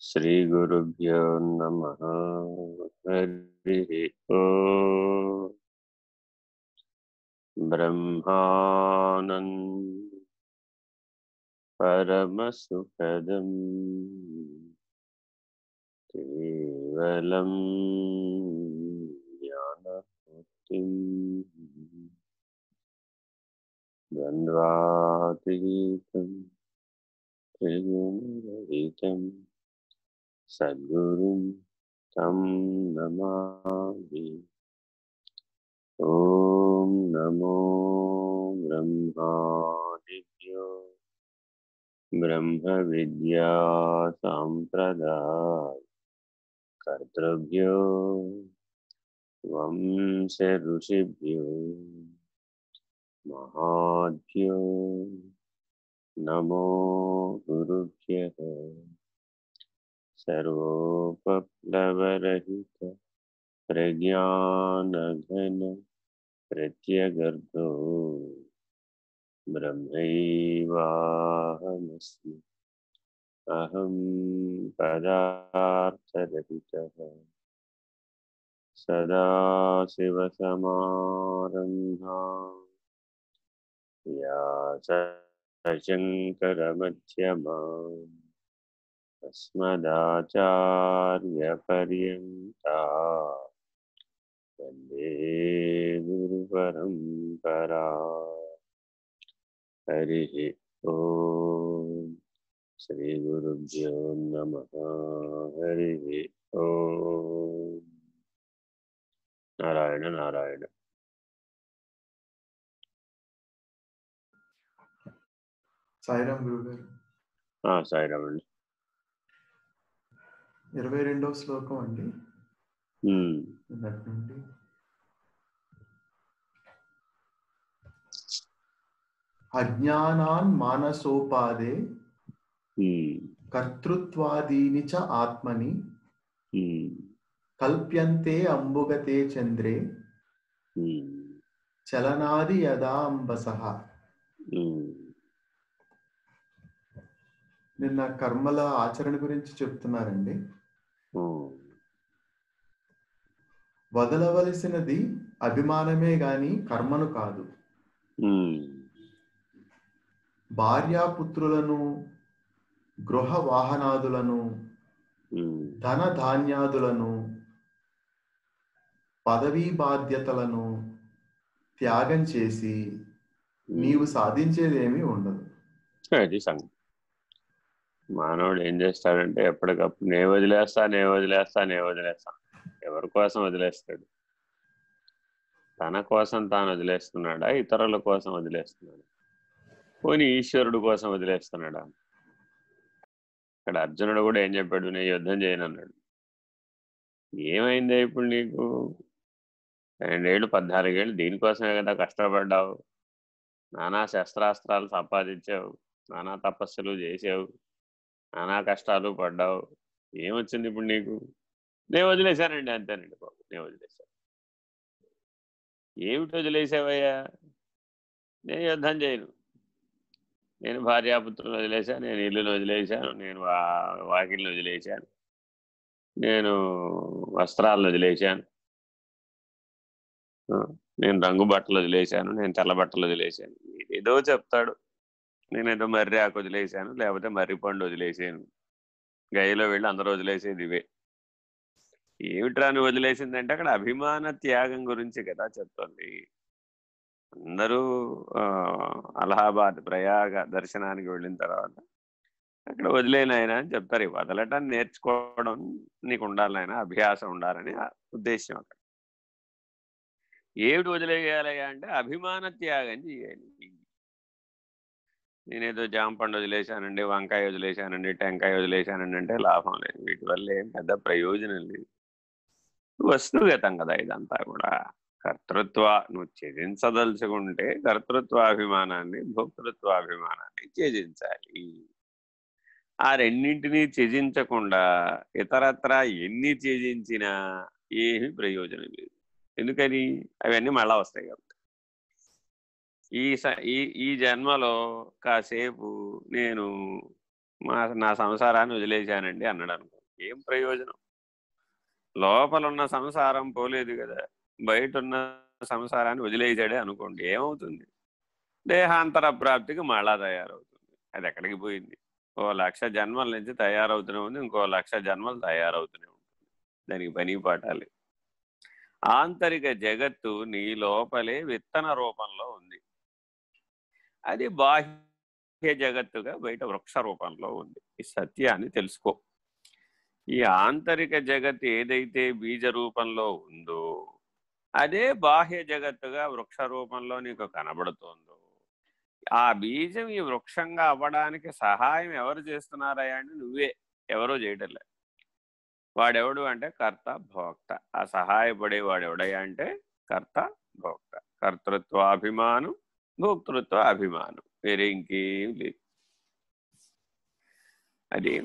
श्रीगुरुभ्यो नमः। हरिः ॐ ब्रह्मानन्द परमसुखदम्। केवलं ज्ञानमुक्तिम्। द्वन्द्वातीतं त्रिगुणरहितं सद्गुरुं तं नमामि। ॐ नमो ब्रह्मादिभ्यो ब्रह्मविद्या साम्प्रदाय कर्तृभ्यो वंश ऋषिभ्यो महाभ्यो नमो गुरुभ्यः। सर्वोपप्लवरहित प्रज्ञानघन प्रत्यगर्भो ब्रह्मैवाहमस्मि। अहं पदार्थरहितः। सदाशिवसमारम्भा या शङ्करमध्यमा अस्मदाचार्यपर्यन्ता वन्दे गुरुपरम्परा हरिः ॐ श्रीगुरुभ्यो नमः हरिः ॐ नारायण नारायण సాయిరామ్ గురువు గారు. సాయిరామ్ అండి. ఇరవై రెండవ శ్లోకం అండి. నుండి అజ్ఞానాన్ మానసోపాదే కర్తృత్వాదీని చ ఆత్మని కల్ప్యంతే అంబుగతే చంద్రే చలనాది యదా అంబసః నిన్న కర్మల ఆచరణ గురించి చెప్తున్నారండి. వదలవలసినది అభిమానమే గాని కర్మను కాదు. భార్యాపుత్రులను గృహ వాహనాదులను ధన ధాన్యాదులను పదవీ బాధ్యతలను త్యాగం చేసి నీవు సాధించేదేమీ ఉండదు. అది సంగతి. మానవుడు ఏం చేస్తాడంటే ఎప్పటికప్పుడు నే వదిలేస్తా నే వదిలేస్తా నే వదిలేస్తా. ఎవరి కోసం వదిలేస్తాడు? తన కోసం తాను వదిలేస్తున్నాడా? ఇతరుల కోసం వదిలేస్తున్నాడా? పోనీ ఈశ్వరుడు కోసం వదిలేస్తున్నాడా? ఇక్కడ అర్జునుడు కూడా ఏం చెప్పాడు? నేను యుద్ధం చేయను అన్నాడు. ఏమైంది ఇప్పుడు నీకు? రెండేళ్ళు పద్నాలుగేళ్ళు దీనికోసమే కదా కష్టపడ్డావు. నానా శస్త్రాస్త్రాలు సంపాదించావు. నానా తపస్సులు చేసావు. నానా కష్టాలు పడ్డావు. ఏమొచ్చింది ఇప్పుడు నీకు? నేను వదిలేశానండి అంతేనండి బాబు నేను వదిలేశాను. ఏమిటి వదిలేసావయ్యా నేను యుద్ధం చేయను. నేను భార్యాపుత్రులు వదిలేశాను నేను ఇల్లును వదిలేశాను నేను వా వాకిల్ని వదిలేశాను నేను వస్త్రాలను వదిలేశాను. నేను రంగు బట్టలు వదిలేశాను నేను తెల్ల బట్టలు వదిలేశాను. ఏదో చెప్తాడు. నేనేదో మర్రి ఆకు వదిలేసాను లేకపోతే మర్రి పండు వదిలేసాను. గైలో వెళ్ళి అందరూ వదిలేసేది ఇవే. ఏమిట్రా నువ్వు వదిలేసిందంటే అక్కడ అభిమాన త్యాగం గురించి కదా చెప్తుంది. అందరూ ఆ, అలహాబాద్ ప్రయాగ దర్శనానికి వెళ్ళిన తర్వాత అక్కడ వదిలేనాయన అని చెప్తారు. వదలటం నేర్చుకోవడం నీకు ఉండాలైనా అభ్యాసం ఉండాలని ఆ ఉద్దేశం అక్కడ. ఏమిటి వదిలేయాలయ్యా అంటే అభిమాన త్యాగం చేయాలి. నేనేదో జాంపండు వదిలేశానండి వంకాయ వదిలేశానండి టెంకాయ వదిలేశానండి అంటే లాభం లేదు. వీటి వల్ల ఏం పెద్ద ప్రయోజనం లేదు. వస్తుగతం కదా ఇదంతా కూడా. కర్తృత్వ నువ్వు త్యజించదలుచుకుంటే కర్తృత్వాభిమానాన్ని భోక్తృత్వాభిమానాన్ని త్యజించాలి. ఆ రెండింటినీ త్యజించకుండా ఇతరత్ర ఎన్ని త్యజించినా ఏమీ ప్రయోజనం లేదు. ఎందుకని? అవన్నీ మళ్ళా వస్తాయి కదా. ఈ స ఈ ఈ జన్మలో కాసేపు నేను మా నా సంసారాన్ని వదిలేశానండి అన్నాడు అనుకో ఏం ప్రయోజనం? లోపల ఉన్న సంసారం పోలేదు కదా. బయట ఉన్న సంసారాన్ని వదిలేసాడే అనుకోండి ఏమవుతుంది? దేహాంతర ప్రాప్తికి మళ్ళా తయారవుతుంది. అది ఎక్కడికి పోయింది? ఓ లక్ష జన్మల నుంచి తయారవుతూనే ఉంది ఇంకో లక్ష జన్మలు తయారవుతూనే ఉంటుంది. దానికి పని పాటాలి ఆంతరిక జగత్తు నీ లోపలే విత్తన రూపంలో ఉంది. అది బాహ్య జగత్తుగా బయట వృక్ష రూపంలో ఉంది. ఈ సత్యాన్ని తెలుసుకో. ఈ ఆంతరిక జగత్ ఏదైతే బీజ రూపంలో ఉందో అదే బాహ్య జగత్తుగా వృక్ష రూపంలో నీకు కనబడుతోందో ఆ బీజం ఈ వృక్షంగా అవ్వడానికి సహాయం ఎవరు చేస్తున్నారయ్యా అంటే నువ్వే. ఎవరో లేదు. వాడెవడు అంటే కర్త భోక్త. ఆ సహాయపడే వాడు ఎవడయ్యా అంటే కర్త భోక్త. కర్తృత్వాభిమానం భోక్తృత్వ అభిమానం. వేరే ఇంకేం లేదు. అది